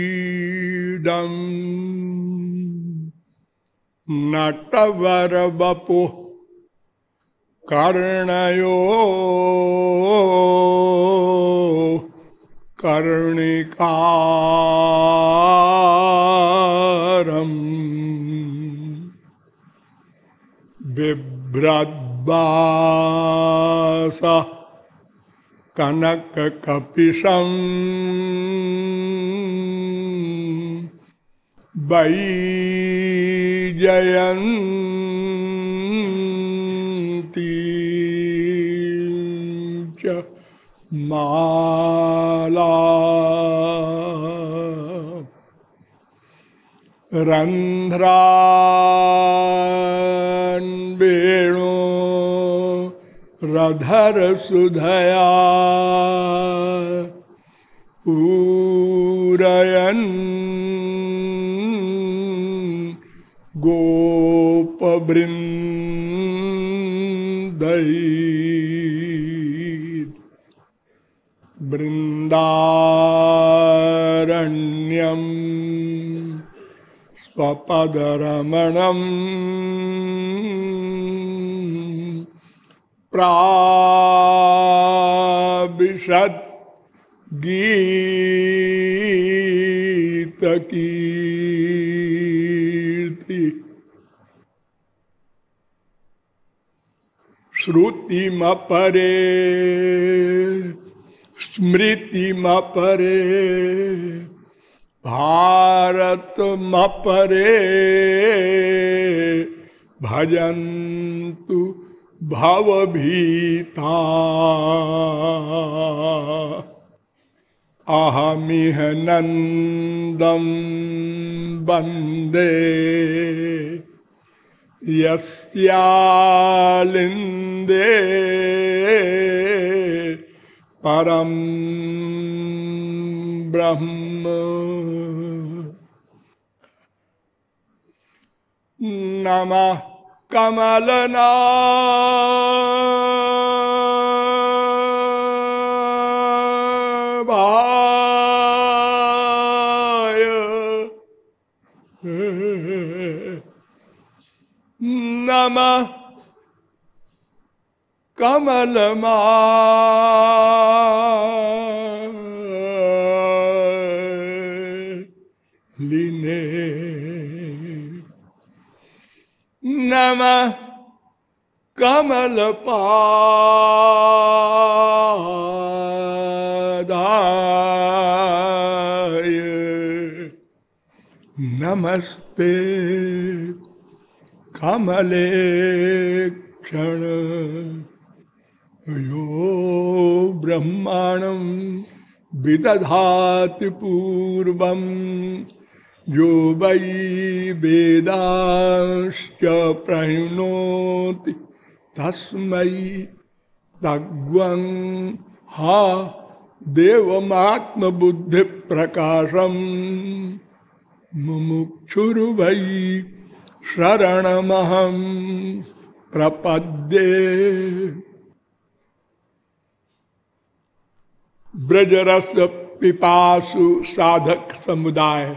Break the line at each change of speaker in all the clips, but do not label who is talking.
बरहापीडम् नटवरवपुः कर्णयो कर्णिकारम् बिभ्रद्वास कनककपिशम्। वैजयन्ती च माला। रन्ध्रान् वेणो रधर सुधया। पूरयन् गोपवृन्दै बृन्दारण्यम् स्वपदरमणम् प्राविशत् गीतकीर्ति। श्रुतिमपरे स्मृतिमपरे भारतमपरे भजन्तु भवभीता। अहमिह नन्दं वंदे। यस्यालिन्दे। परम ब्रह्म। नमः। कमलना नमः कमलमा लिने नमः कमलपादाय नमस्ते कमले क्षण यो ब्रह्माणं विदधाति पूर्वं यो वै वेदांश्च प्रणोति। तस्मै तग्वं हा देवमात्मबुद्धिप्रकाशं। मुमुक्षुर्वै शरणमहं प्रपद्ये। ब्रजरस पिपासु साधक समुदाय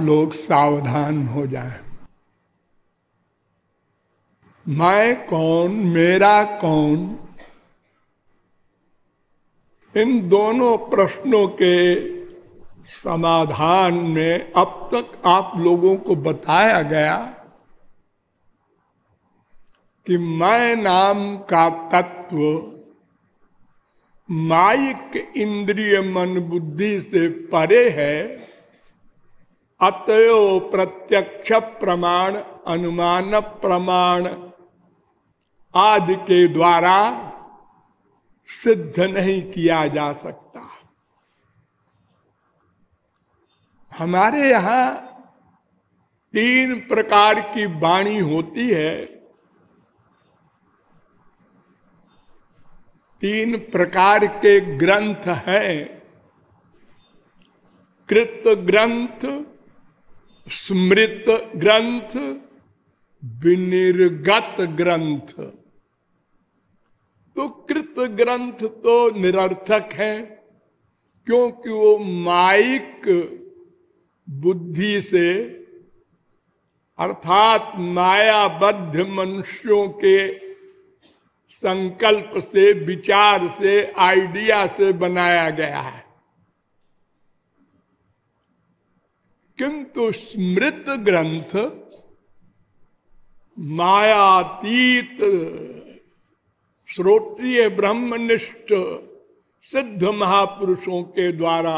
लोग सावधान हो जाएँ। मैं कौन, मेरा कौन इन दोनों प्रश्नों के समाधान में अब तक आप लोगों को बताया गया कि मैं नाम का तत्व माइक इंद्रिय मन बुद्धि से परे है अतयो प्रत्यक्ष प्रमाण, अनुमान प्रमाण आदि के द्वारा सिद्ध नहीं किया जा सकता। हमारे यहाँ तीन प्रकार की वाणी होती है। तीन प्रकार के ग्रंथ हैं। कृत ग्रंथ स्मृत ग्रंथ, विनिर्गत ग्रंथ। तो कृत ग्रंथ तो निरर्थक है, क्योंकि वो माइक बुद्धि से, अर्थात मायाबद्ध मनुष्यों के संकल्प से, विचार से, आइडिया से बनाया गया है। किंतु स्मृत ग्रंथ मायातीत श्रोत्रिय ब्रह्मनिष्ठ सिद्ध महापुरुषों के द्वारा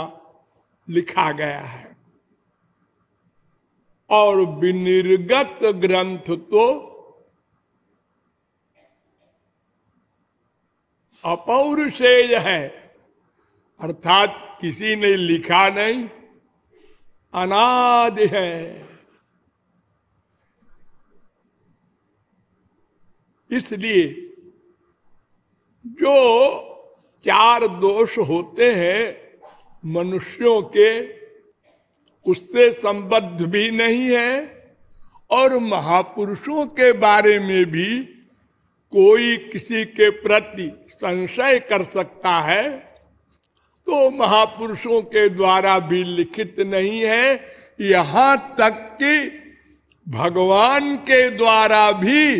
लिखा गया है। और विनिर्गत ग्रंथ तो अपौरुषेय है। अर्थात किसी ने लिखा नहीं अनाद है। इसलिए जो चार दोष होते हैं मनुष्यों के, उससे संबद्ध भी नहीं है और महापुरुषों के बारे में भी कोई किसी के प्रति संशय कर सकता है। तो महापुरुषों के द्वारा भी लिखित नहीं है। यहाँ तक कि भगवान के द्वारा भी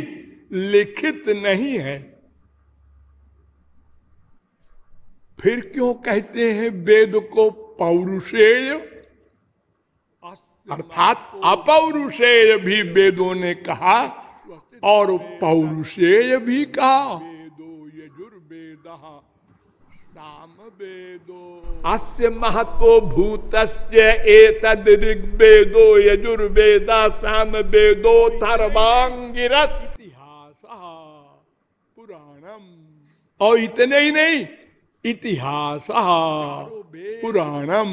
लिखित नहीं है। फिर क्यों कहते हैं वेद को पौरुषेय? अर्थात अपौरुषेय भी वेदों ने कहा और पौरुषेय भी कहा वेदो यजुर्वेद साम वेदो अस्य महत्व भूत एतद ऋग्वेदो यजुर्वेदा साम वेदो थर्वांगिरत इतिहास पुराणम। और इतने ही नहीं इतिहास पुराणम।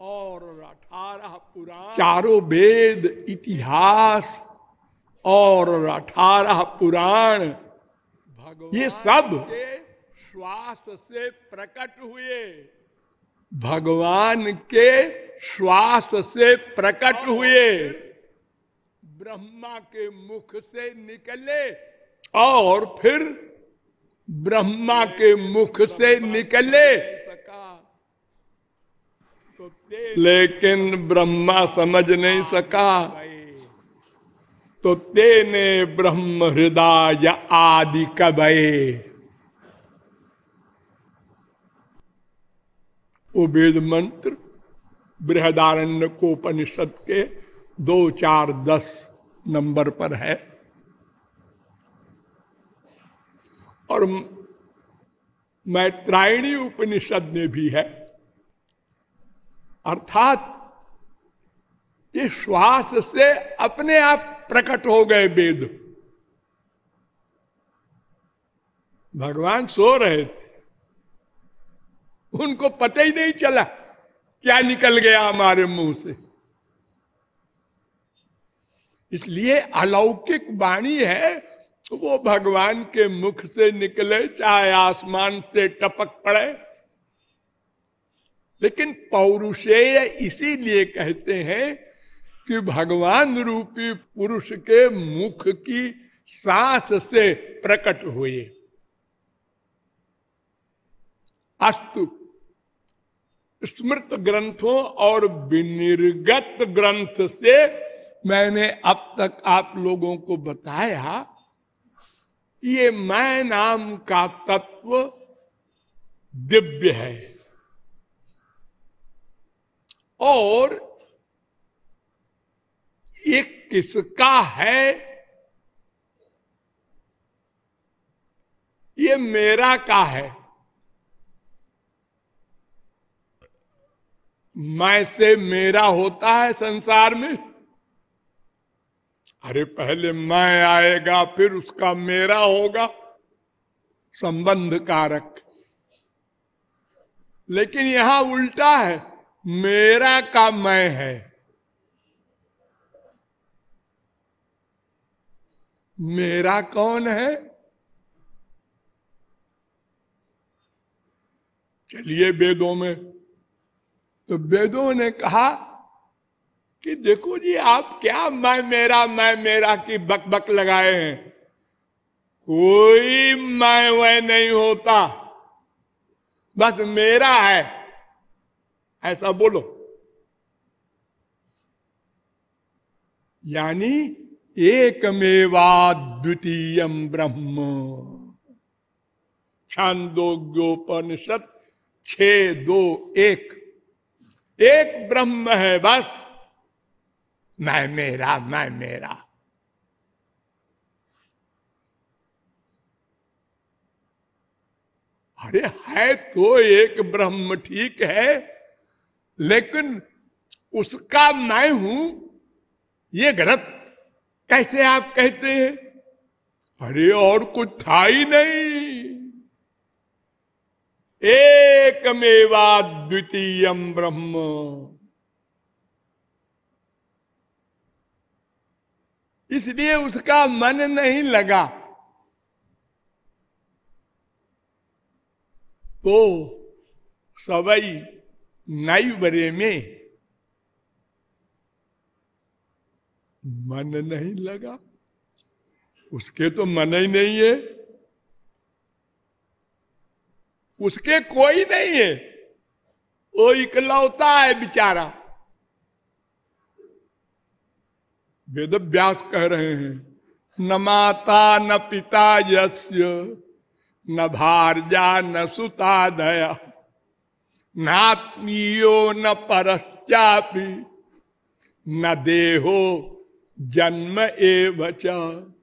और अठारह पुराण। चारों वेद इतिहास और अठारह पुराण। ये सब श्वास से प्रकट हुए। भगवान के श्वास से प्रकट हुए। ब्रह्मा के मुख से निकले और फिर ब्रह्मा के मुख से निकले। सका। तो लेकिन ब्रह्मा समझ नहीं सका। तो तेने ब्रह्म हृदय आदि कबे वो वेद मंत्र बृहदारण्य को उपनिषद के दो चार दस नंबर पर है। और मैत्रायणी उपनिषद में भी है। अर्थात ये श्वास से अपने आप प्रकट हो गए वेद। भगवान सो रहे थे। उनको पता ही नहीं चला क्या निकल गया हमारे मुँह से। इसलिए अलौकिक वाणी है, वो भगवान के मुख से निकले, चाहे आसमान से टपक पड़े। लेकिन पौरुषेय इसीलिए कहते हैं कि भगवान रूपी पुरुष के मुख की सांस से प्रकट हुए। अस्तु स्मृत ग्रंथों और विनिर्गत ग्रंथ से मैंने अब तक आप लोगों को बताया ये मैं नाम का तत्व दिव्य है। और ये किसका है? ये मेरा का है। मैं से मेरा होता है संसार में। अरे पहले मैं आएगा, फिर उसका मेरा होगा। संबंध कारक। लेकिन यहाँ उल्टा है, मेरा का मैं है। मेरा कौन है? चलिए वेदों में। तो वेदों ने कहा कि देखो जी, आप क्या मैं मेरा मैं मेरा की बक बक लगाए हैं? कोई मैं वह नहीं होता। बस मेरा है। ऐसा बोलो। यानी एकमेवाद्वितीय ब्रह्म। छांदोग्योपनिषद छ दो एक। एक ब्रह्म है, बस। मैं मेरा मैं मेरा। अरे, है तो एक ब्रह्म ठीक है, लेकिन उसका मैं हूँ, ये गलत कैसे आप कहते हैं? अरे, और कुछ था ही नहीं। एकमेवा द्वितीय ब्रह्म। इसलिए उसका मन नहीं लगा। तो सवई नई बरे में मन नहीं लगा। उसके तो मन ही नहीं है। उसके कोई नहीं है। वो इकलौता है बेचारा। वेद व्यास कह रहे हैं, न माता, न पिता यस्य, न भारजा न सुता दया नात्मीयो न परश्चापी न देहो जन्म एवं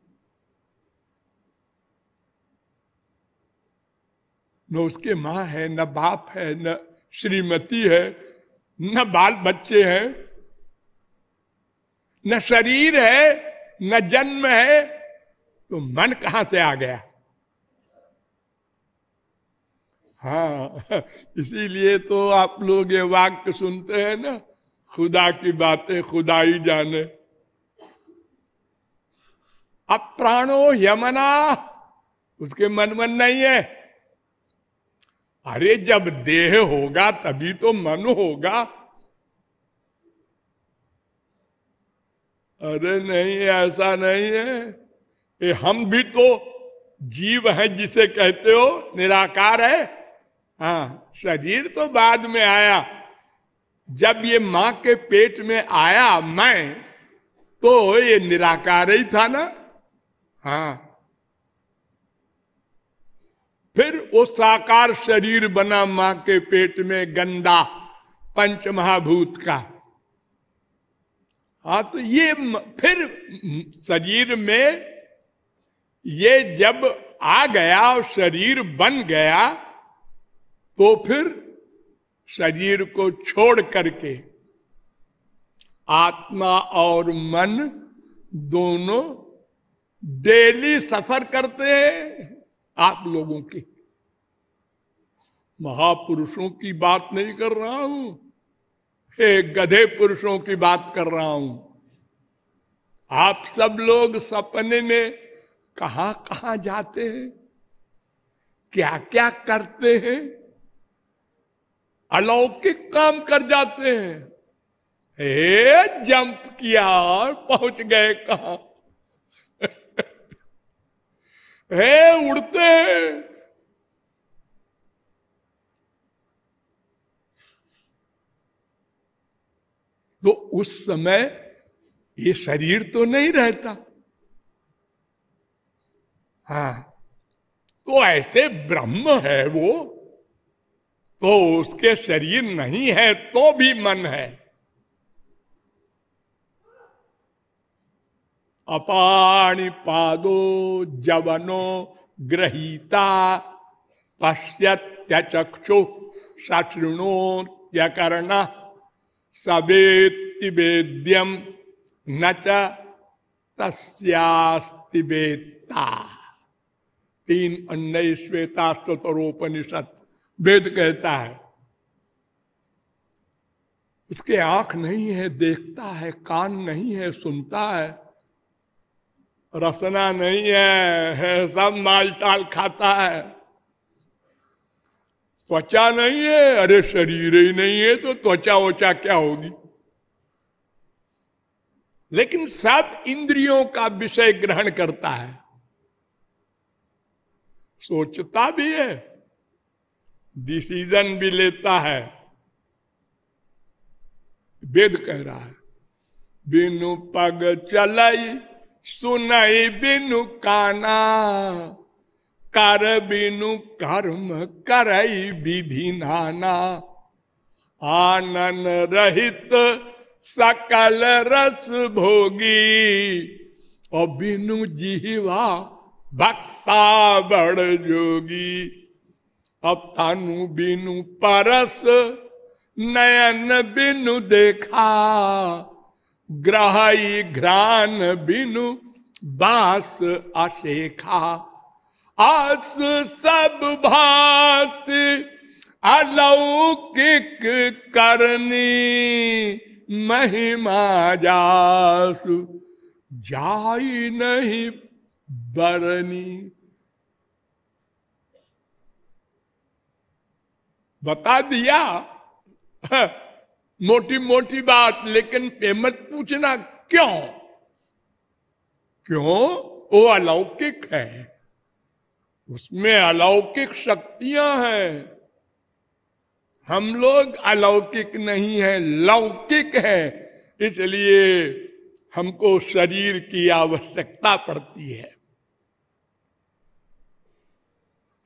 न उसके माँ है, न बाप है, न श्रीमती है, न बाल बच्चे हैं, न शरीर है, न जन्म है तो मन कहाँ से आ गया? हाँ इसीलिए तो आप लोग ये वाक्य सुनते हैं ना, खुदा की बातें खुदा ही जाने अप्राणो यमना, उसके मन मन नहीं है। अरे जब देह होगा तभी तो मन होगा। अरे नहीं, ऐसा नहीं है। ये हम भी तो जीव है जिसे कहते हो, निराकार है। हाँ शरीर तो बाद में आया। जब ये माँ के पेट में आया मैं तो ये निराकार ही था ना। हाँ। फिर वो साकार शरीर बना माँ के पेट में गंदा पंच महाभूत का। हाँ तो ये फिर शरीर में ये जब आ गया और शरीर बन गया तो फिर शरीर को छोड़ करके आत्मा और मन दोनों डेली सफ़र करते हैं। आप लोगों की। महापुरुषों की बात नहीं कर रहा हूँ, हे गधे पुरुषों की बात कर रहा हूँ। आप सब लोग सपने में कहा कहा जाते हैं? क्या क्या करते हैं? अलौकिक काम कर जाते हैं। हे जंप किया और पहुँच गए कहा? है उड़ते तो उस समय ये शरीर तो नहीं रहता। हाँ। तो ऐसे ब्रह्म है वो तो उसके शरीर नहीं है तो भी मन है। अपाणी पादो जवनो ग्रहीता पश्यत्यचक्षु सृणो त्यकर्ण सबेत्ति वेद्यम न तस्यास्ति वेत्ता तीन अन्य श्वेता स्तोत्रोपनिषद वेद कहता है, उसके आँख नहीं है, देखता है, कान नहीं है, सुनता है रसना नहीं है, है सब माल टाल खाता है। त्वचा नहीं है अरे शरीर ही नहीं है तो त्वचा वचा क्या होगी? लेकिन सब इंद्रियों का विषय ग्रहण करता है। सोचता भी है डिसीज़न भी लेता है। वेद कह रहा है बिनु पग चलाई सुनाई बिनु काना, कर बिनु कर्म करई विधि नाना। आनन रहित सकल रस भोगी और बिनु जीवा भक्ता बड़ जोगी। अब तानु बिनु परस, नयन बिनु देखा। ग्रहाई घ्रान बिनु बास अशेखा आस सब भात अलौकिक करनी महिमा जासु। जाई नहीं बरनी। बता दिया? मोटी मोटी बात, लेकिन पेमत पूछना क्यों? क्यों? वो अलौकिक है। उसमें अलौकिक शक्तियाँ हैं। हम लोग अलौकिक नहीं है, लौकिक है। इसलिए हमको शरीर की आवश्यकता पड़ती है।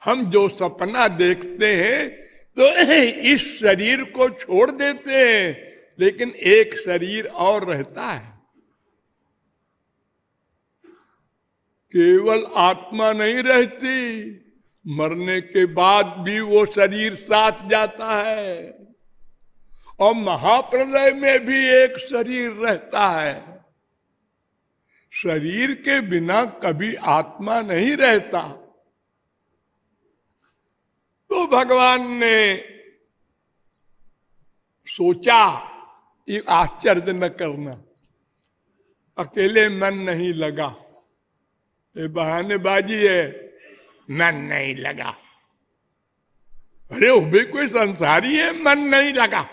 हम जो सपना देखते हैं तो इस शरीर को छोड़ देते हैं, लेकिन एक शरीर और रहता है। केवल आत्मा नहीं रहती, मरने के बाद भी वो शरीर साथ जाता है। और महाप्रलय में भी एक शरीर रहता है। शरीर के बिना कभी आत्मा नहीं रहता। तो भगवान ने सोचा ये आश्चर्य न करना। अकेले मन नहीं लगा। ये बहानेबाजी है, मन नहीं लगा। अरे, वो भी कोई संसारी है, मन नहीं लगा।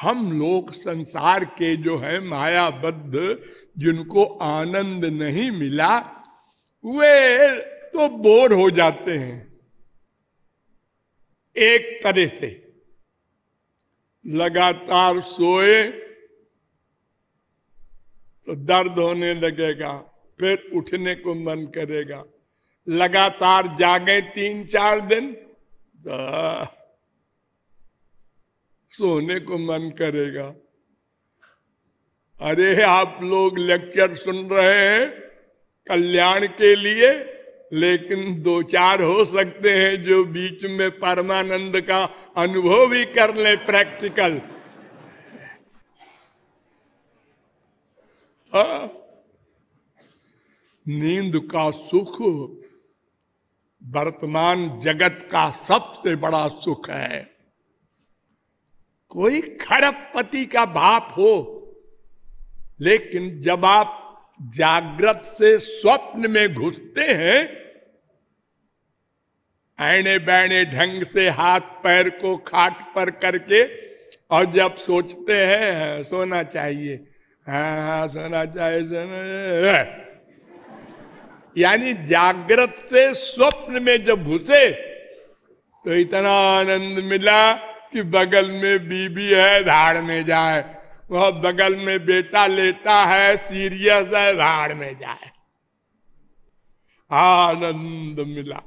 हम लोग संसार के जो है, मायाबद्ध, जिनको आनंद नहीं मिला, वे तो बोर हो जाते हैं। एक तरह से लगातार सोए तो दर्द होने लगेगा, फिर उठने को मन करेगा। लगातार जागे तीन चार दिन तो सोने को मन करेगा। अरे, आप लोग लेक्चर सुन रहे हैं कल्याण के लिए? लेकिन दो चार हो सकते हैं जो बीच में परमानंद का अनुभव भी कर ले प्रैक्टिकल। नींद का सुख वर्तमान जगत का सबसे बड़ा सुख है कोई खड़कपति का बाप हो, लेकिन जब आप जागृत से स्वप्न में घुसते हैं ऐने बैने ढंग से हाथ पैर को खाट पर करके, और जब सोचते हैं सोना चाहिए हाँ हाँ सोना चाहिए, सोना यानी जागृत से स्वप्न में जब घुसे तो इतना आनंद मिला कि बगल में बीबी है, धाड़ में जाए। वह बगल में बेटा लेता है, सीरियस है धाड़ में जाए। आनंद मिला।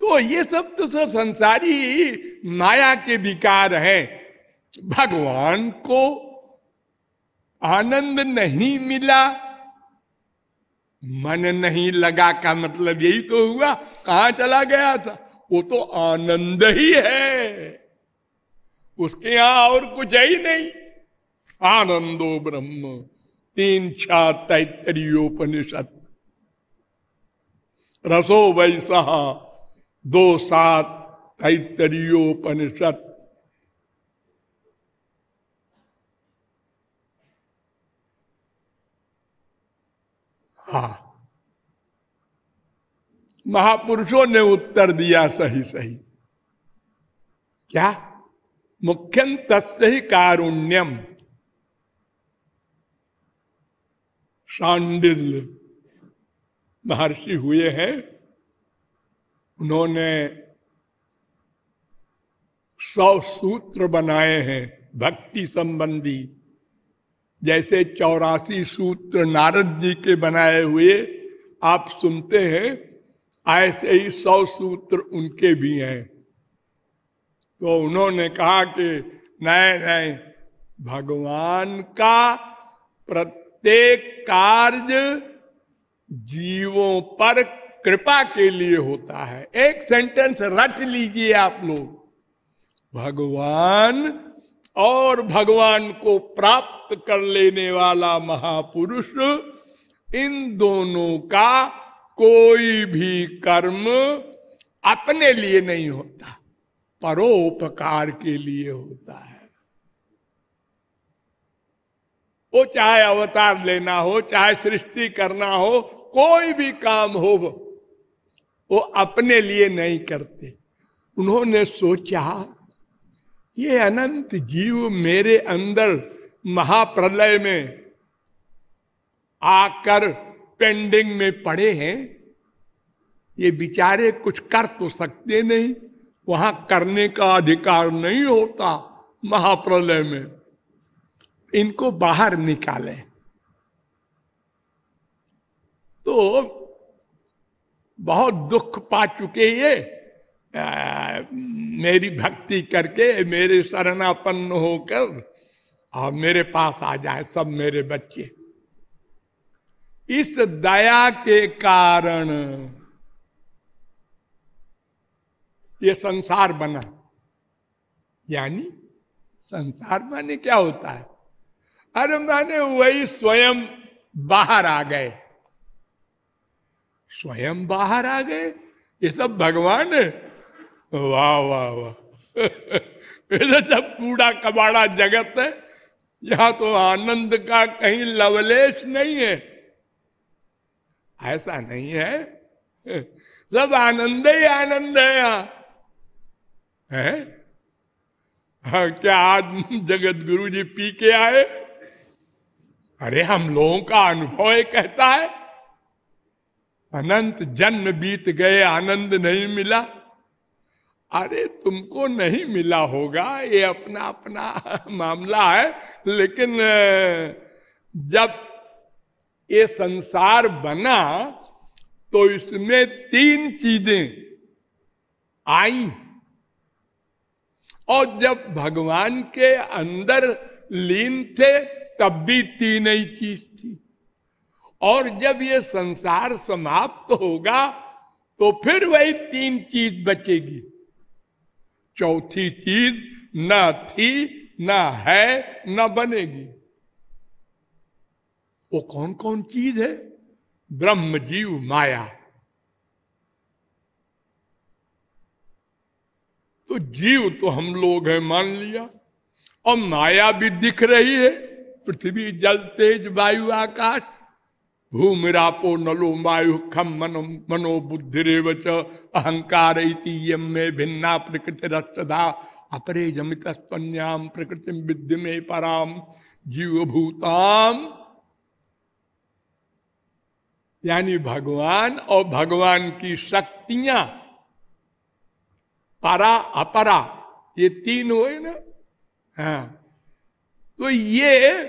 तो ये सब तो सब संसारी माया के विकार हैं। भगवान को आनंद नहीं मिला। मन नहीं लगा का मतलब यही तो हुआ। कहा चला गया था? वो तो आनंद ही है। उसके यहाँ और कुछ है ही नहीं। आनंदो ब्रह्म, तीन छा तैतरीयोपनिषद रसो वैसा, दो सात तैतरीयोपनिषद हा। महापुरुषों ने उत्तर दिया सही सही क्या? मुख्यम तस्य कारुण्यम शांडिल महर्षि हुए हैं। उन्होंने सौ सूत्र बनाए हैं भक्ति संबंधी। जैसे चौरासी सूत्र नारद जी के बनाए हुए आप सुनते हैं, ऐसे ही सौ सूत्र उनके भी हैं। तो उन्होंने कहा कि नए नए भगवान का प्रत्येक कार्य जीवों पर कृपा के लिए होता है। एक सेंटेंस रट लीजिए आप लोग। भगवान और भगवान को प्राप्त कर लेने वाला महापुरुष, इन दोनों का कोई भी कर्म अपने लिए नहीं होता। परोपकार के लिए होता है। वो चाहे अवतार लेना हो, चाहे सृष्टि करना हो, कोई भी काम हो, वो अपने लिए नहीं करते। उन्होंने सोचा, ये अनंत जीव मेरे अंदर महाप्रलय में आकर पेंडिंग में पड़े हैं। ये बिचारे कुछ कर तो सकते नहीं। वहाँ करने का अधिकार नहीं होता महाप्रलय में। इनको बाहर निकाले। तो बहुत दुख पा चुके ये। आ, मेरी भक्ति करके मेरे शरणापन्न होकर और मेरे पास आ जाए सब मेरे बच्चे। इस दया के कारण ये संसार बना। यानी संसार माने क्या होता है? अरे माने वही स्वयं बाहर आ गए। स्वयं बाहर आ गए? ये सब भगवान है? वाह वाह वाह। ये सब कूड़ा कबाड़ा जगत है। यहाँ तो आनंद का कहीं लवलेश नहीं है। ऐसा नहीं है। सब आनंद ही आनंद है यहाँ। है? हाँ, क्या आज जगत गुरु जी पी के आए? अरे हम लोगों का अनुभव कहता है अनंत जन्म बीत गए आनंद नहीं मिला। अरे तुमको नहीं मिला होगा ये अपना अपना मामला है लेकिन जब ये संसार बना तो इसमें तीन चीज़ें आई। और जब भगवान के अंदर लीन थे, तब भी तीन ही चीज़ थी। और जब ये संसार समाप्त होगा तो फिर वही तीन चीज़ बचेगी। चौथी चीज़ न थी, न है, न बनेगी। वो कौन कौन चीज़ है? ब्रह्म जीव माया। तो जीव तो हम लोग हैं, मान लिया। और माया भी दिख रही है, पृथ्वी जल, तेज वायु, आकाश। भूमिरापो नलो वायु खम मनो मनो बुद्धि रेवच अहंकार भिन्ना प्रकृति रक्षदा अपरे जमित प्रकृति विद्य में पराम। जीव भूताम यानी भगवान और भगवान की शक्तियाँ परा, अपरा, ये तीन हुए ना? हाँ। तो ये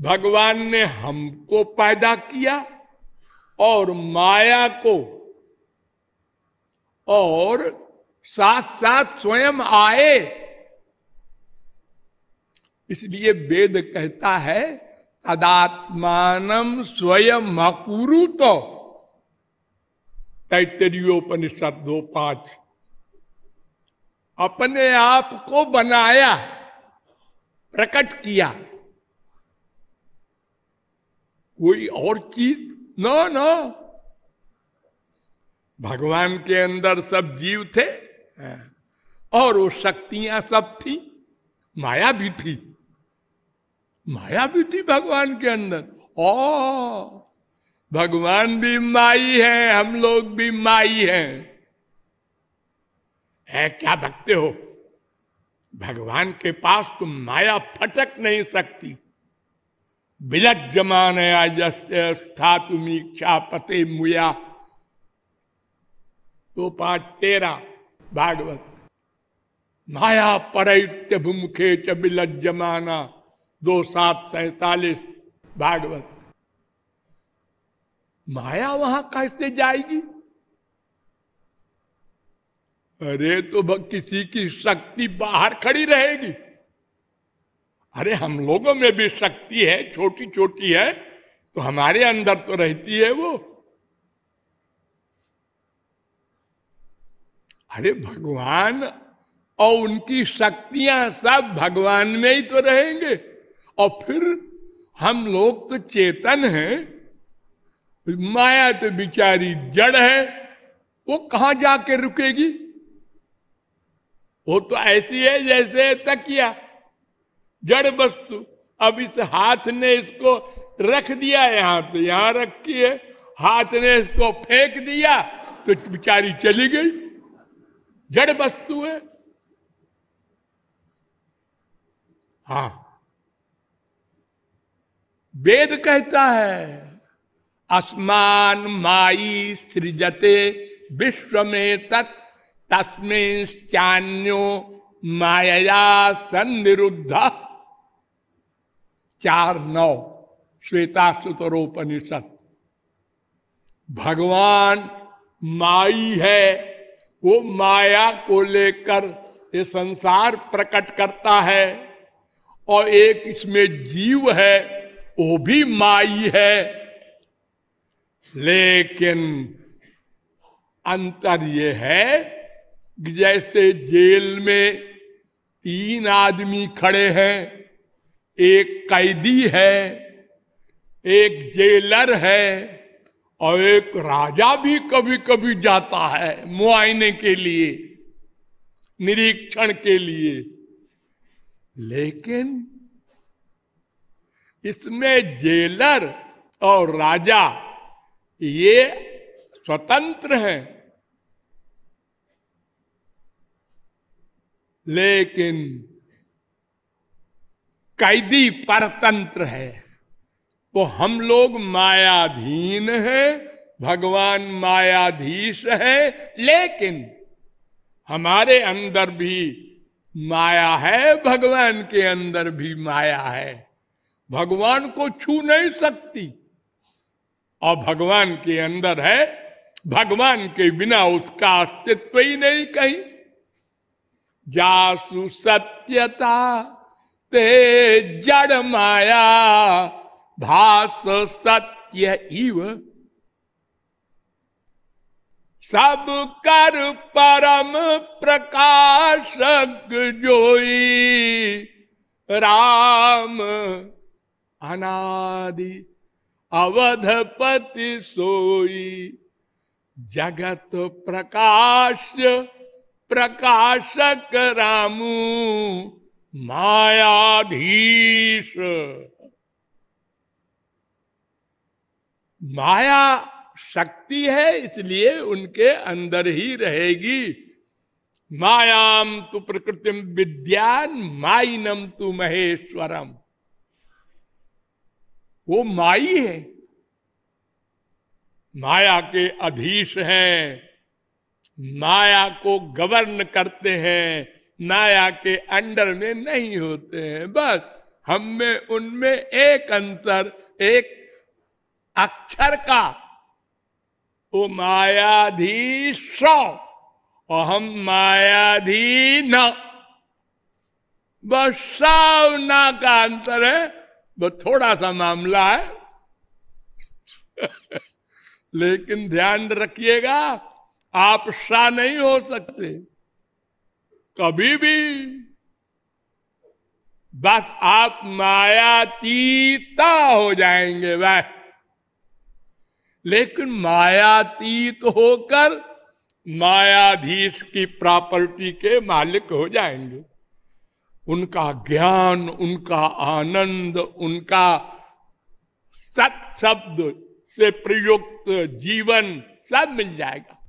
भगवान ने हमको पैदा किया और माया को और साथ साथ स्वयं आए। इसलिए वेद कहता है, तदात्मान स्वयं मकुरु तो तैतरीयोपनिषद दो पाँच अपने आप को बनाया, प्रकट किया। कोई और चीज़? न न। भगवान के अंदर सब जीव थे और वो शक्तियाँ सब थी, माया भी थी। माया भी थी भगवान के अंदर। ओ भगवान भी माई है, हम लोग भी माई हैं। है क्या भगते हो? भगवान के पास तुम माया फटक नहीं सकती। बिलक जमान स्था तुम इच्छा पते मुया। तो पाँच तेरा, भागवत। माया परैत्य भूमुखे च बिलज जमाना दो सात सैतालीस, भागवत। माया वहाँ कैसे जाएगी? अरे तो किसी की शक्ति बाहर खड़ी रहेगी। अरे हम लोगों में भी शक्ति है छोटी छोटी है तो हमारे अंदर तो रहती है वो। अरे भगवान, और उनकी शक्तियाँ सब भगवान में ही तो रहेंगे। और फिर हम लोग तो चेतन हैं, माया तो बिचारी जड़ है, वो कहा जाके रुकेगी? वो तो ऐसी है जैसे तकिया। जड़ वस्तु। अब इस हाथ ने इसको रख दिया, यहाँ पे यहाँ रखी है। हाथ ने इसको फेंक दिया तो बिचारी चली गई। जड़ वस्तु है। हा। वेद कहता है आसमान माई सृजते विश्व में तत् तस्मिन्यो माया संनिरुद्ध चार नौ श्वेता सुतरोपनिषद भगवान माई है, वो माया को लेकर ये संसार प्रकट करता है और एक इसमें जीव है, वो भी माई है। लेकिन अंतर ये है जैसे जेल में तीन आदमी खड़े हैं, एक कैदी है, एक जेलर है और एक राजा भी कभी कभी जाता है मुआयने के लिए, निरीक्षण के लिए। लेकिन इसमें जेलर और राजा ये स्वतंत्र हैं। लेकिन कैदी परतंत्र है। तो हम लोग मायाधीन है, भगवान मायाधीश है, लेकिन हमारे अंदर भी माया है, भगवान के अंदर भी माया है। भगवान को छू नहीं सकती। और भगवान के अंदर है, भगवान के बिना उसका अस्तित्व ही नहीं कहीं। जासु सत्यता ते जड़ माया, भास सत्य इव। सब कर परम प्रकाश जोई, राम अनादि अवधपति सोई। जगत प्रकाश प्रकाशक रामू मायाधीश। माया शक्ति है, इसलिए उनके अंदर ही रहेगी। मायाम तु प्रकृतिम विद्यान, माइनम तु महेश्वरम। वो माई है। माया के अधीश हैं। माया को गवर्न करते हैं, माया के अंडर में नहीं होते हैं। बस हम में उनमें एक अंतर, एक अक्षर का। वो मायाधीश और हम मायाधीन। बस सावना का अंतर है, वो थोड़ा सा मामला है। लेकिन ध्यान रखिएगा आप शाह नहीं हो सकते। कभी भी। बस आप मायातीता हो जाएँगे वह। लेकिन मायातीत होकर मायाधीश की प्रॉपर्टी के मालिक हो जाएँगे। उनका ज्ञान, उनका आनंद, उनका सत शब्द से प्रयुक्त जीवन सब मिल जाएगा।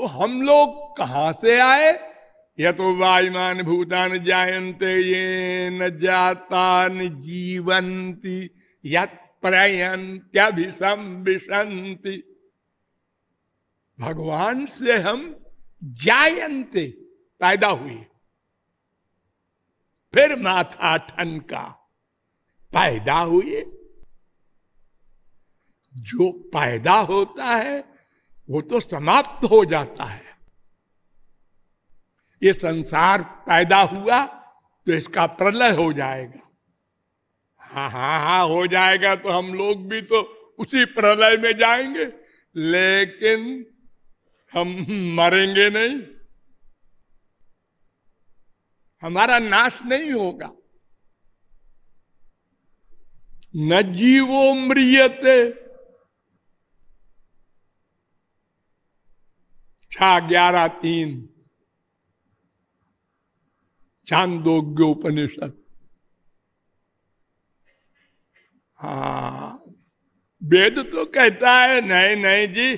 तो हम लोग कहाँ से आए? यह तो वायुमान भूतान जायंते ये न जाता न जीवंती यत प्रयंत्यभिसम विशंति भगवान से हम जायंते पैदा हुए। फिर माथा ठनका, पैदा हुए। जो पैदा होता है वो तो समाप्त हो जाता है। ये संसार पैदा हुआ तो इसका प्रलय हो जाएगा। हाँ हाँ हाँ हो जाएगा तो हम लोग भी तो उसी प्रलय में जाएँगे, लेकिन हम मरेंगे नहीं। हमारा नाश नहीं होगा। न जीवो मृियते छा ग्यारह तीन। चांदोग्योपनिषद हाँ। वेद तो कहता है, नहीं नहीं जी।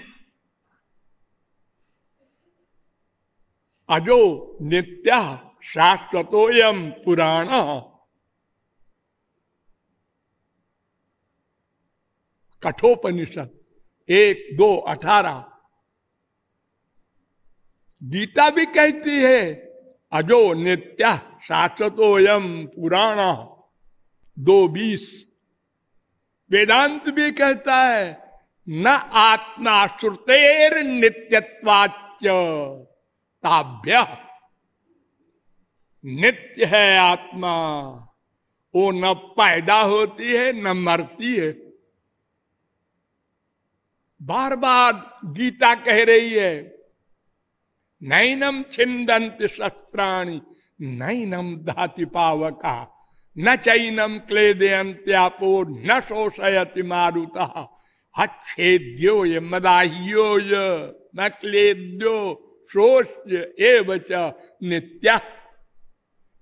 अजो नित्य शाश्वतोयम पुराण। कठोपनिषद, एक, दो, अठारह। गीता भी कहती है, अजो नित्य शाश्वतोयम पुराण, दो बीस। वेदांत भी कहता है, न आत्मा श्रुतेर नित्यत्वाच ताभ्य। नित्य है आत्मा, वो न पैदा होती है, न मरती है। बार बार गीता कह रही है नैनम छिंदंत शस्त्राणी नैनम धाति पावका। न चैनम क्ले क्लेदयंत्यापो न शोषयति मारुता। अच्छेद्यो ये मदाह्यो न क्लेद्यो, शोष्य एव नित्य।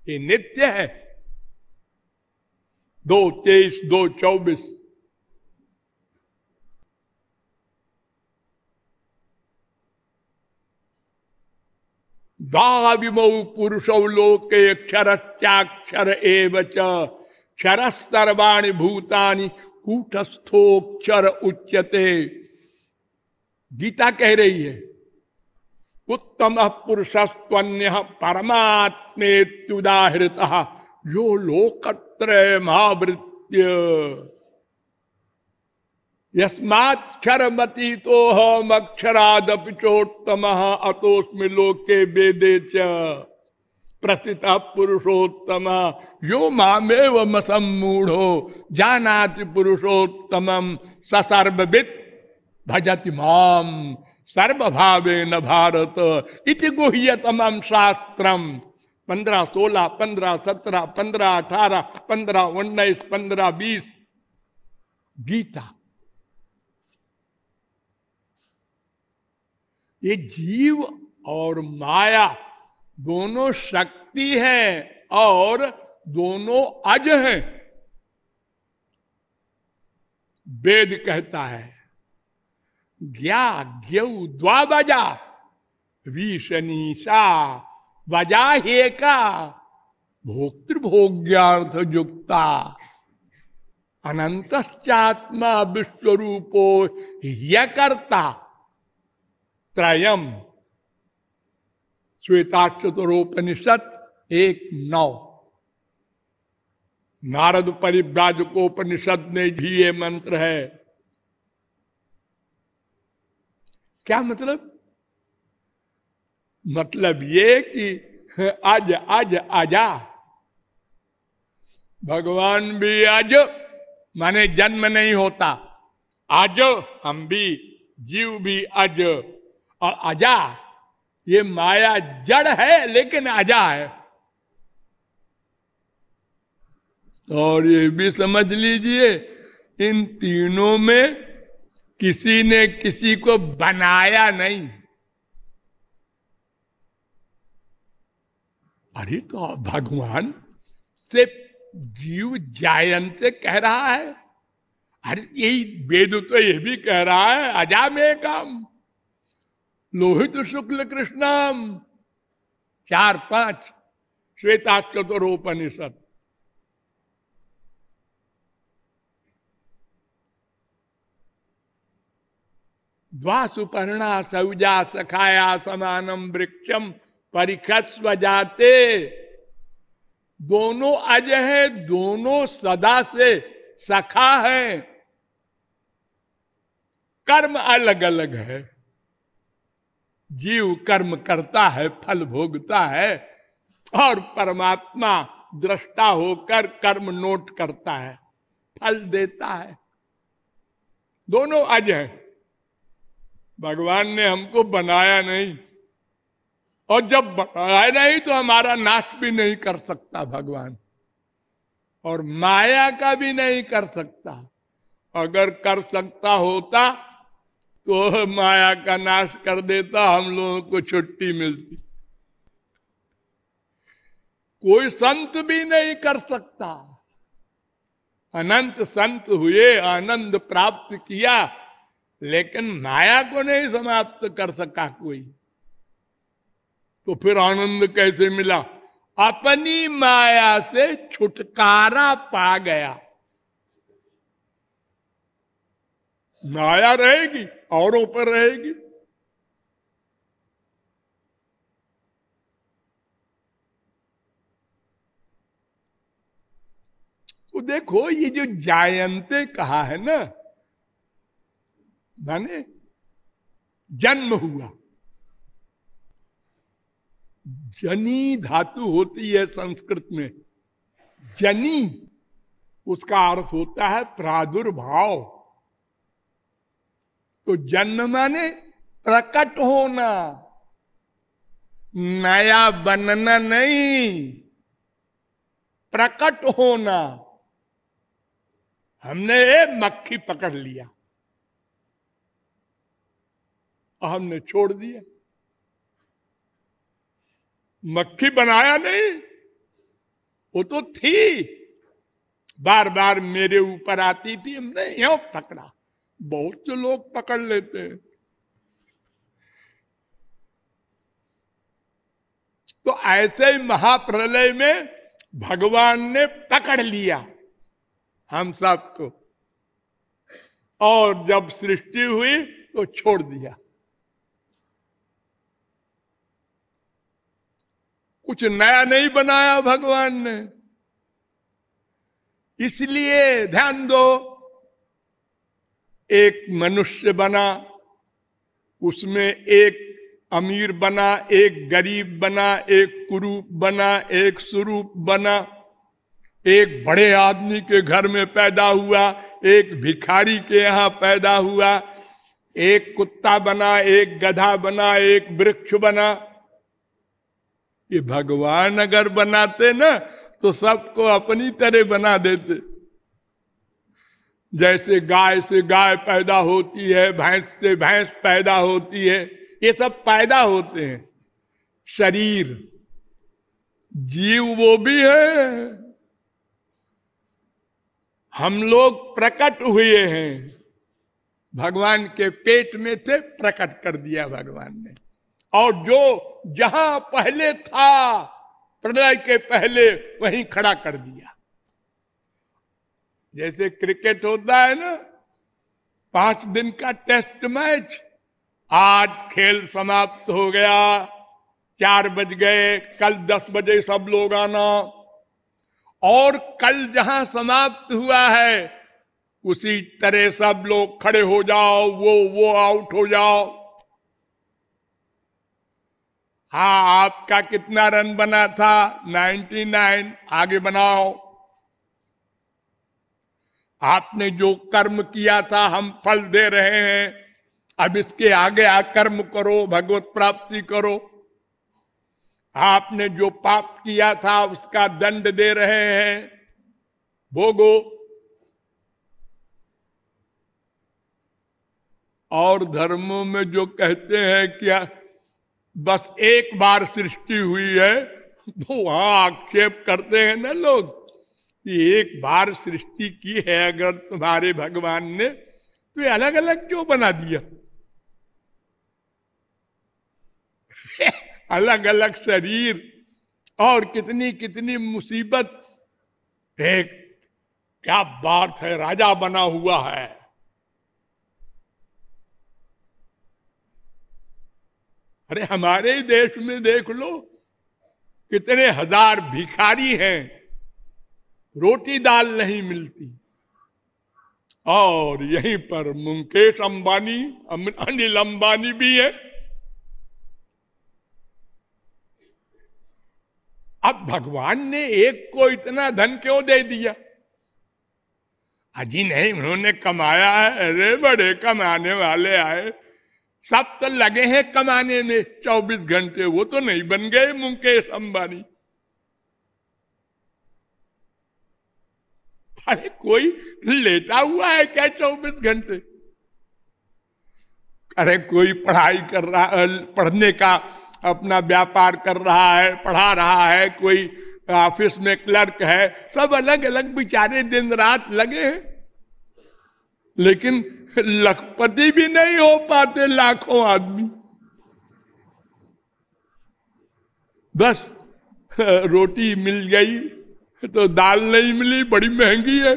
ये नित्य। है दो तेईस, दो चौबीस। दाविमौ पुरुषौ लोके क्षरश्चाक्षर एव क्षर सर्वाणी भूतानि कूटस्थोक्षर उच्यते। गीता कह रही है, उत्तम पुरुषस्त्वन्य परमात्मेत्युदाहृत। जो लोकत्रय महावृत्य यस्माक्षरमती तो हम अक्षरादपिचोत्तम अतोस्मि लोके वेदे च प्रथिता पुरुषोत्तम। यो मामेव मसमूढ़ो जानाति पुरुषोत्तम। सर्वविद भजति माम सर्वभावे न भारत इति गुह्यतम शास्त्रम। पंद्रह, सोलह, पंद्रह, सत्रह, पंद्रह, अठारह, पंद्रह, उन्नीस, पंद्रह, बीस। गीता। ये जीव और माया दोनों शक्ति है और दोनों अज है। वेद कहता है ज्ञा ज्ञ द्वाबजा विषनीषा वजा हे का भोक्तृभोग्यार्थ युक्ता अनंतश्चात्मा विश्वरूपो ह्य करता त्रयम। श्वेताक्षतरोपनिषद एक नौ। नारद परिव्राजकोपनिषद में भी ये मंत्र है। क्या मतलब? मतलब ये कि आज आज, आजा। भगवान भी आज, माने जन्म नहीं होता। आज हम भी, जीव भी आज। और अजा, ये माया जड़ है, लेकिन अजा है। और ये भी समझ लीजिए, इन तीनों में किसी ने किसी को बनाया नहीं। अरे तो भगवान से जीव जायंत कह रहा है। अरे यही वेद तो ये भी कह रहा है, अजा में काम लोहित शुक्ल कृष्णम। चार पाँच श्वेता चतुरोपनिषद द्वासुपर्णा सौजा सखाया समानम वृक्षम परिखस्व जाते दोनों अज है, दोनों सदा से सखा है। कर्म अलग अलग है। जीव कर्म करता है, फल भोगता है और परमात्मा दृष्टा होकर कर्म नोट करता है, फल देता है। दोनों अज है। भगवान ने हमको बनाया नहीं और जब बनाया नहीं तो हमारा नाश भी नहीं कर सकता भगवान और माया का भी नहीं कर सकता। अगर कर सकता होता तो माया का नाश कर देता, हम लोगों को छुट्टी मिलती। कोई संत भी नहीं कर सकता। अनंत संत हुए, आनंद प्राप्त किया, लेकिन माया को नहीं समाप्त कर सका कोई। तो फिर आनंद कैसे मिला? अपनी माया से छुटकारा पा गया। माया रहेगी, औरों पर रहेगी। तो देखो, ये जो जायंते कहा है ना, माने जन्म हुआ। जनी धातु होती है संस्कृत में। जनी, उसका अर्थ होता है प्रादुर्भाव। तो जन्म माने प्रकट होना। नया बनना नहीं, प्रकट होना। हमने मक्खी पकड़ लिया। और हमने छोड़ दिया। मक्खी बनाया नहीं, वो तो थी। बार बार मेरे ऊपर आती थी, हमने यो पकड़ा। बहुत से लोग पकड़ लेते हैं। तो ऐसे ही महाप्रलय में भगवान ने पकड़ लिया हम सबको। और जब सृष्टि हुई तो छोड़ दिया। कुछ नया नहीं बनाया भगवान ने। इसलिए ध्यान दो एक मनुष्य बना, उसमें एक अमीर बना, एक गरीब बना, एक कुरूप बना, एक स्वरूप बना। एक बड़े आदमी के घर में पैदा हुआ, एक भिखारी के यहाँ पैदा हुआ। एक कुत्ता बना, एक गधा बना, एक वृक्ष बना। ये भगवान अगर बनाते ना तो सबको अपनी तरह बना देते। जैसे गाय से गाय पैदा होती है, भैंस से भैंस पैदा होती है, ये सब पैदा होते हैं। शरीर, जीव वो भी है। हम लोग प्रकट हुए हैं। भगवान के पेट में थे प्रकट कर दिया भगवान ने। और जो जहाँ पहले था, प्रलय के पहले, वहीं खड़ा कर दिया। जैसे क्रिकेट होता है ना, पाँच दिन का टेस्ट मैच, आज खेल समाप्त हो गया, चार बज गए, कल दस बजे सब लोग आना। और कल जहाँ समाप्त हुआ है, उसी तरह सब लोग खड़े हो जाओ, वो वो आउट हो जाओ। हाँ आपका कितना रन बना था? 99 आगे बनाओ। आपने जो कर्म किया था, हम फल दे रहे हैं। अब इसके आगे आकर्म करो, भगवत प्राप्ति करो। आपने जो पाप किया था, उसका दंड दे रहे हैं। भोगो। और धर्मों में जो कहते हैं क्या बस एक बार सृष्टि हुई है तो वहाँ आक्षेप करते हैं ना लोग। एक बार सृष्टि की है अगर तुम्हारे भगवान ने तो ये अलग अलग क्यों बना दिया? अलग अलग शरीर और कितनी कितनी मुसीबत। एक क्या बात है, राजा बना हुआ है। अरे, हमारे देश में देख लो, कितने हज़ार भिखारी हैं। रोटी दाल नहीं मिलती। और यहीं पर मुकेश अंबानी अनिल अंबानी भी है। अब भगवान ने एक को इतना धन क्यों दे दिया? अजी नहीं, उन्होंने कमाया है। अरे, बड़े कमाने वाले आए। सब तो लगे हैं कमाने में। 24 घंटे वो तो नहीं बन गए, मुकेश अंबानी। अरे कोई लेटा हुआ है क्या 24 घंटे? अरे कोई पढ़ाई कर रहा पढ़ने का अपना व्यापार कर रहा है, पढ़ा रहा है, कोई ऑफ़िस में क्लर्क है, सब अलग अलग बेचारे दिन रात लगे हैं। लेकिन लखपति भी नहीं हो पाते लाखों आदमी। बस रोटी मिल गई। तो दाल नहीं मिली, बड़ी महँगी है।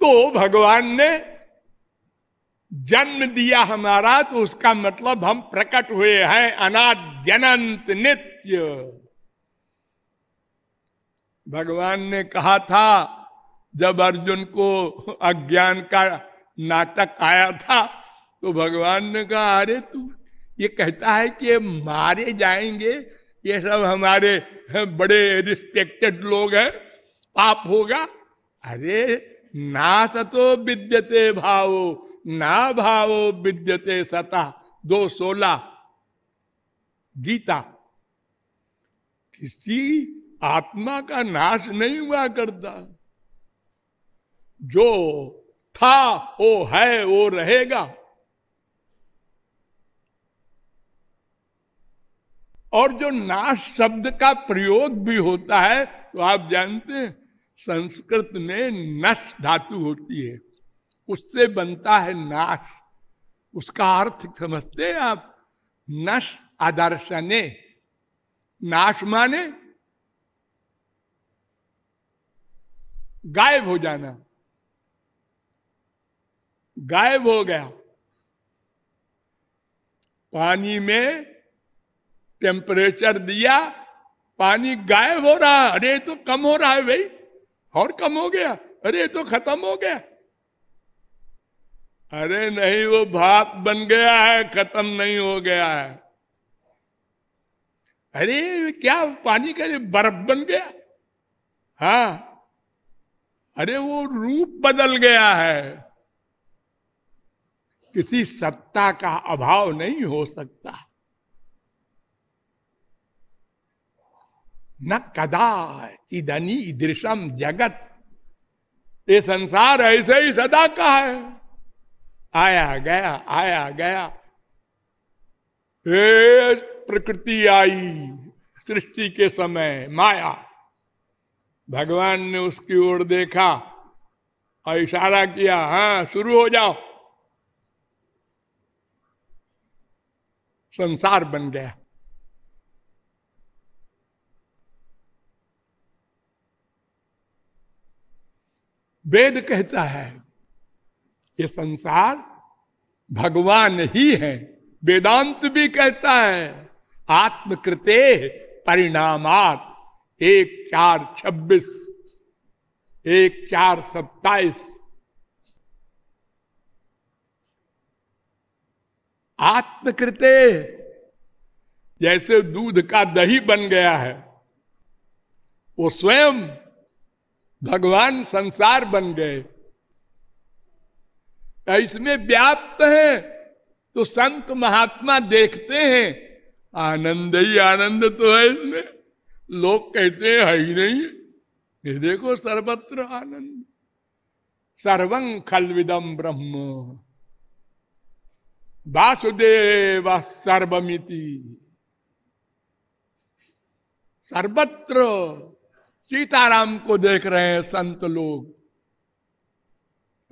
तो भगवान ने जन्म दिया हमारा तो उसका मतलब हम प्रकट हुए हैं, अनाद्यनंत नित्य। भगवान ने कहा था, जब अर्जुन को अज्ञान का नाटक आया था तो भगवान ने कहा, अरे तू ये कहता है कि ये मारे जाएँगे। ये सब हमारे बड़े रिस्पेक्टेड लोग हैं। पाप होगा। अरे, ना सतो विद्यते भावो, ना भावो विद्यते सता। दो सोलह गीता। किसी आत्मा का नाश नहीं हुआ करता। जो था, वो है, वो रहेगा। और जो नाश शब्द का प्रयोग भी होता है तो आप जानते हैं, संस्कृत में नश धातु होती है। उससे बनता है नाश। उसका अर्थ समझते हैं आप? नश आदर्शने। नाश माने गायब हो जाना। गायब हो गया। पानी में टेम्परेचर दिया, पानी गायब हो रहा, अरे तो कम हो रहा है भाई, और कम हो गया, अरे तो खत्म हो गया। अरे नहीं, वो भाप बन गया है, खत्म नहीं हो गया है। अरे क्या पानी का बर्फ़ बन गया? हा। अरे वो रूप बदल गया है। किसी सत्ता का अभाव नहीं हो सकता। न कदा इधनी दृशम जगत। ये संसार ऐसे ही सदा का है। आया गया आया गया। ए प्रकृति आई सृष्टि के समय, माया। भगवान ने उसकी ओर देखा और इशारा किया हाँ शुरू हो जाओ। संसार बन गया। वेद कहता है, ये संसार भगवान ही है। वेदांत भी कहता है, आत्मकृते परिणामात एक चार छब्बीस, एक चार सत्ताईस। आत्मकृते, जैसे दूध का दही बन गया है, वो स्वयं भगवान संसार बन गए। इसमें व्याप्त है तो संत महात्मा देखते हैं। आनंद ही आनंद तो है इसमें। लोग कहते हैं, है ही नहीं। ये देखो सर्वत्र आनंद। सर्वं खलविदम ब्रह्म। वासुदेव सर्वमिति। सर्वत्र सीताराम को देख रहे हैं संत लोग।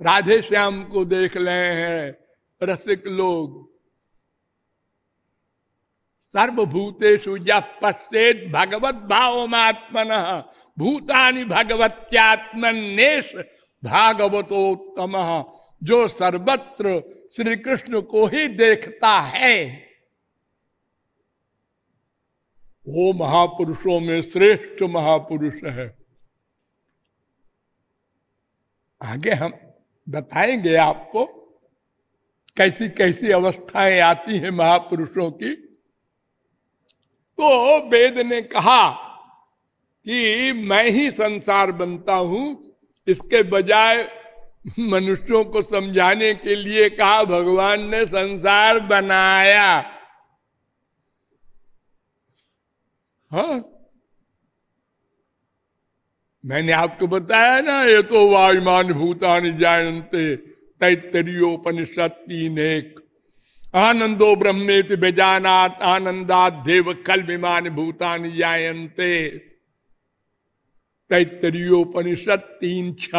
राधे श्याम को देख रहे हैं रसिक लोग। सर्वभूतेषु पश्चेत भगवत भाव भावमात्मन, भूतानि भगवत्यात्मनेश भागवतोत्तम, जो सर्वत्र श्री कृष्ण को ही देखता है। वो महापुरुषों में श्रेष्ठ महापुरुष है। आगे हम बताएँगे आपको कैसी कैसी अवस्थाएँ आती हैं महापुरुषों की। तो वेद ने कहा कि मैं ही संसार बनता हूँ। इसके बजाय मनुष्यों को समझाने के लिए कहा, भगवान ने संसार बनाया। हाँ। मैंने आपको बताया ना, ये तो वायुमान भूतान जानते तैतरीयोपनिषद तीन एक आनंदो ब्रह्मेत बेजानात आनंदात देव कल विमान भूतान जायन्ते तैतरीयोपनिषद तीन छ।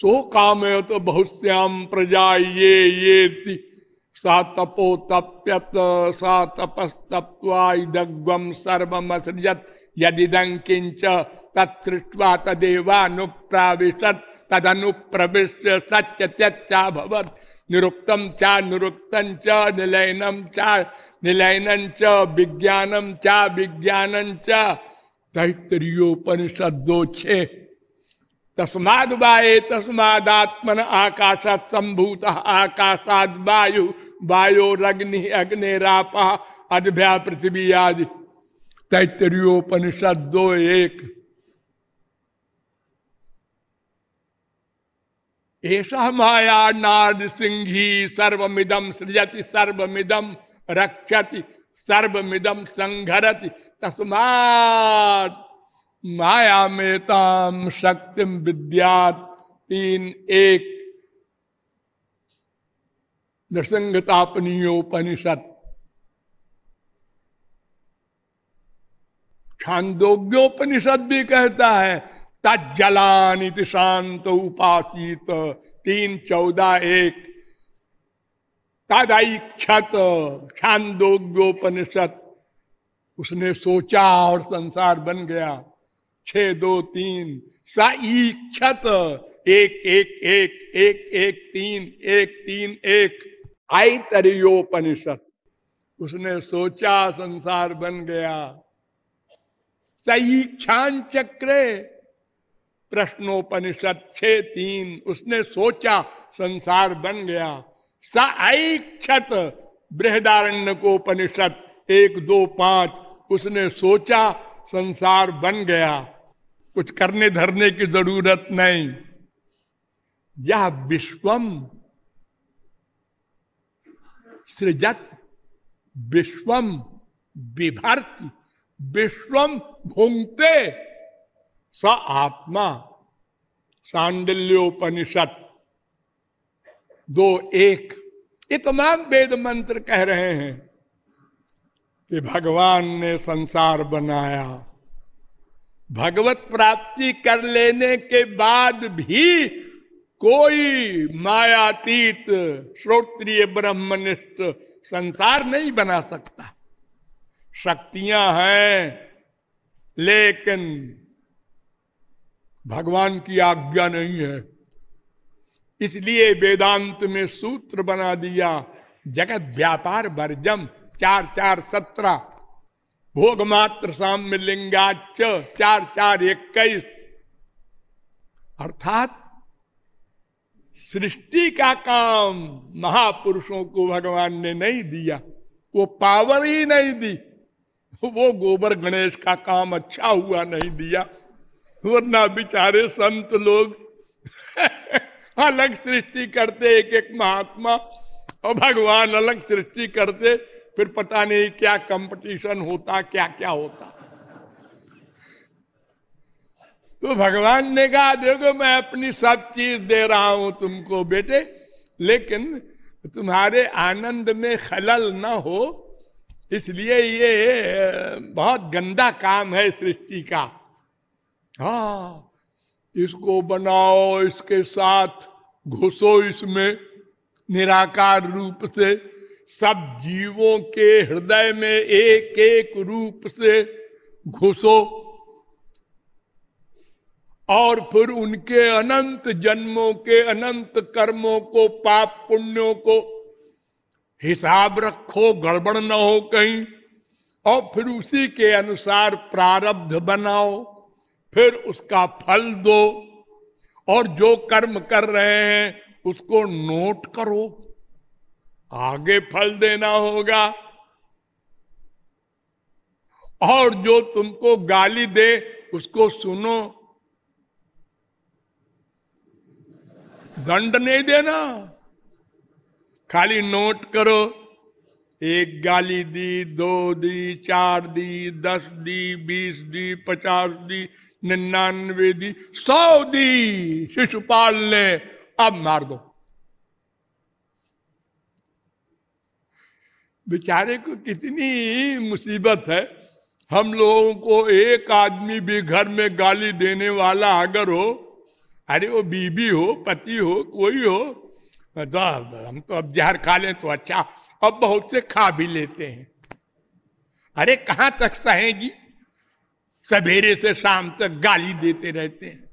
सो काम तो बहुत श्याम प्रजा ये ये सा तपो तप्यत, सा तपस्तप्वादग्वम सर्वमसृजत। यदिदं किंच तत्सृष्टवा तदेवानुप्राविशत, तदनुप्रविश्य सत्य त्यच्चाभवत निरुक्तम चा निरुक्तम च निलयनम चा, निलयन च विज्ञानम चा, विज्ञान च। तैतरीयोपनिषद दो छे तस्माद वाये तस्मादात्मन आकाशात संभूत आकाशाद वायु, वायो रग्नि, अग्निरापा, अद्भ्या पृथ्वी आदि। तैतरीयोपनिषद दो एक। ऐसा माया नारद सिंही सर्वमिदम सृजति सर्वमिदम रक्षति सर्वमिदम संघरति तस्मात माया में ताम शक्तिम विद्यात तीन एक। नृसंगतापनीयोपनिषद छांदोग्योपनिषद भी कहता है तजलानित शांत उपासित, तीन चौदह एक। तदैक्षत छांदोग्योपनिषद उसने सोचा और संसार बन गया। छ दो तीन सईक्षत एक एक एक एक एक, तीन एक तीन, एक। आई तरियोपनिषद उसने सोचा संसार बन गया। सईक्षान चक्रे, प्रश्नोपनिषद छ तीन, उसने सोचा संसार बन गया। सईक्षत बृहदारण्य को उपनिषद एक, दो, पाँच, उसने सोचा संसार बन गया। कुछ करने धरने की ज़रूरत नहीं। यह विश्वम सृजत, विश्वम विभर्ति, विश्वम घूमते स आत्मा। सांडल्योपनिषद दो एक। ये तमाम वेद मंत्र कह रहे हैं। कि भगवान ने संसार बनाया। भगवत प्राप्ति कर लेने के बाद भी कोई मायातीत, श्रोत्रिय, ब्रह्मनिष्ठ संसार नहीं बना सकता। शक्तियाँ हैं, लेकिन भगवान की आज्ञा नहीं है। इसलिए वेदांत में सूत्र बना दिया, जगत व्यापार वर्जम चार चार सत्रह। भोग मात्र साम्य लिंगाच चार चार इक्कीस। अर्थात सृष्टि का काम महापुरुषों को भगवान ने नहीं दिया, वो पावर ही नहीं दी, वो गोबर गणेश का काम अच्छा हुआ नहीं दिया, वरना बिचारे संत लोग अलग सृष्टि करते, एक एक महात्मा, और भगवान अलग सृष्टि करते फिर पता नहीं क्या कंपटीशन होता क्या क्या होता। तो भगवान ने कहा, देखो, मैं अपनी सब चीज़ दे रहा हूँ तुमको बेटे, लेकिन तुम्हारे आनंद में खलल न हो। इसलिए ये बहुत गंदा काम है सृष्टि का। हा, इसको बनाओ, इसके साथ घुसो इसमें निराकार रूप से। सब जीवों के हृदय में एक एक रूप से घुसो और फिर उनके अनंत जन्मों के अनंत कर्मों को, पाप पुण्यों को हिसाब रखो, गड़बड़ न हो कहीं, और फिर उसी के अनुसार प्रारब्ध बनाओ, फिर उसका फल दो, और जो कर्म कर रहे हैं उसको नोट करो। आगे फल देना होगा। और जो तुमको गाली दे, उसको सुनो। दंड नहीं देना। खाली नोट करो। एक गाली दी, दो दी, चार दी, दस दी, बीस दी, पचास दी, निन्यानवे दी, सौ दी। शिशुपाल ने। अब मार दो। बेचारे को कितनी मुसीबत है। हम लोगों को एक आदमी भी घर में गाली देने वाला अगर हो, अरे वो बीबी हो, पति हो, कोई हो तो हम तो अब जहर खा लें तो अच्छा अब बहुत से खा भी लेते हैं। अरे कहाँ तक सहेगी? सवेरे से शाम तक गाली देते रहते हैं।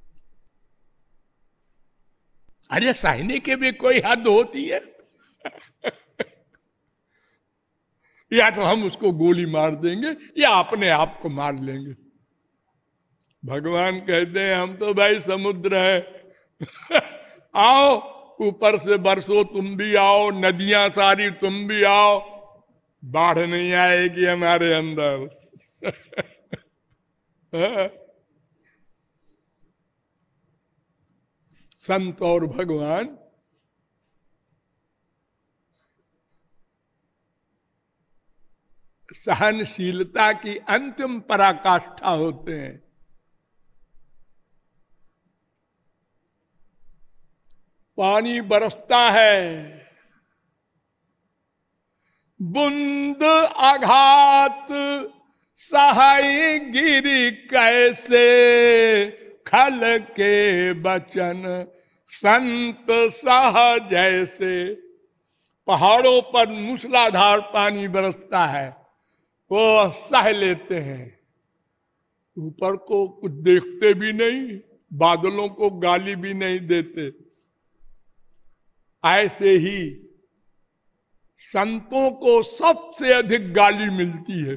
अरे सहने के भी कोई हद होती है। या तो हम उसको गोली मार देंगे, या अपने आप को मार लेंगे। भगवान कहते हैं, हम तो भाई समुद्र है। आओ, ऊपर से बरसो तुम भी आओ, नदियाँ सारी तुम भी आओ। बाढ़ नहीं आएगी हमारे अंदर। संत और भगवान सहनशीलता की अंतिम पराकाष्ठा होते हैं। पानी बरसता है। बुंद आघात सहाय गिरी कैसे? खल के बचन संत सह जैसे पहाड़ों पर मूसलाधार पानी बरसता है। वो सह लेते हैं। ऊपर को कुछ देखते भी नहीं, बादलों को गाली भी नहीं देते। ऐसे ही संतों को सबसे अधिक गाली मिलती है,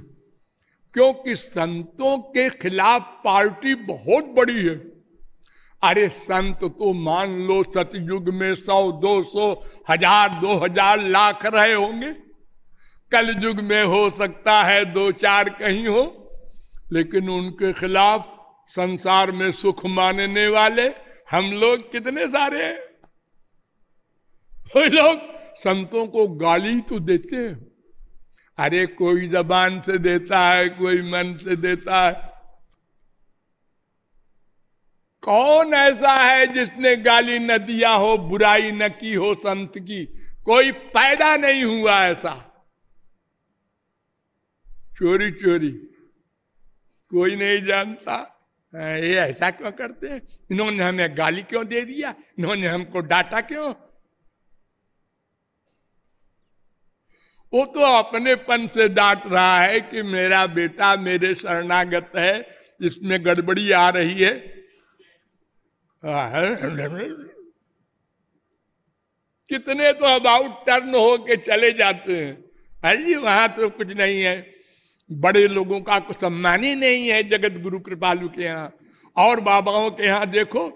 क्योंकि संतों के खिलाफ पार्टी बहुत बड़ी है। अरे संत तो मान लो, सतयुग में सौ, दो सौ, हज़ार, दो हज़ार लाख रहे होंगे। कल युग में हो सकता है दो चार कहीं हो, लेकिन उनके खिलाफ संसार में सुख मानने वाले हम लोग कितने सारे हैं। कोई लोग संतों को गाली तो देते हैं। अरे कोई जबान से देता है, कोई मन से देता है। कौन ऐसा है जिसने गाली न दिया हो, बुराई न की हो संत की? कोई पैदा नहीं हुआ ऐसा। चोरी चोरी। कोई नहीं जानता। ये ऐसा क्यों करते हैं? इन्होंने हमें गाली क्यों दे दिया? इन्होंने हमको डांटा क्यों? वो तो अपनेपन से डांट रहा है कि मेरा बेटा मेरे शरणागत है, इसमें गड़बड़ी आ रही है। कितने तो अबाउट टर्न हो के चले जाते हैं। अरे वहाँ तो कुछ नहीं है। बड़े लोगों का सम्मान ही नहीं है जगत गुरु कृपालु के यहाँ। और बाबाओं के यहाँ देखो,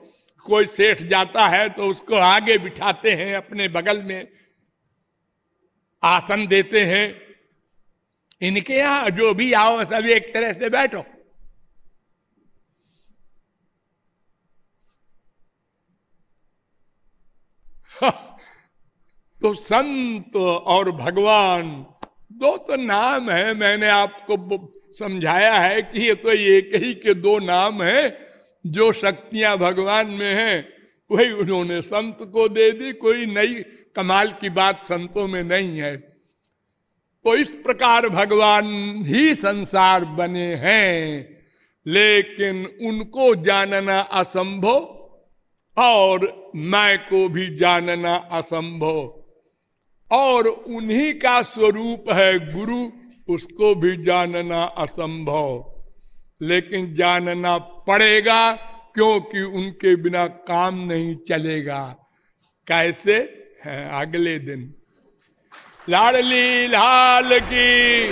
कोई सेठ जाता है तो उसको आगे बिठाते हैं अपने बगल में, आसन देते हैं। इनके यहाँ जो भी आओ सभी एक तरह से बैठो। तो संत और भगवान दो तो नाम है, मैंने आपको समझाया है कि ये तो एक ही के दो नाम है, जो शक्तियाँ भगवान में हैं, वही उन्होंने संत को दे दी, कोई नई कमाल की बात संतों में नहीं है। तो इस प्रकार भगवान ही संसार बने हैं, लेकिन उनको जानना असंभव और मैं को भी जानना असंभव। और उन्हीं का स्वरूप है गुरु, उसको भी जानना असंभव। लेकिन जानना पड़ेगा क्योंकि उनके बिना काम नहीं चलेगा। कैसे? है, अगले दिन। लाडली लाल की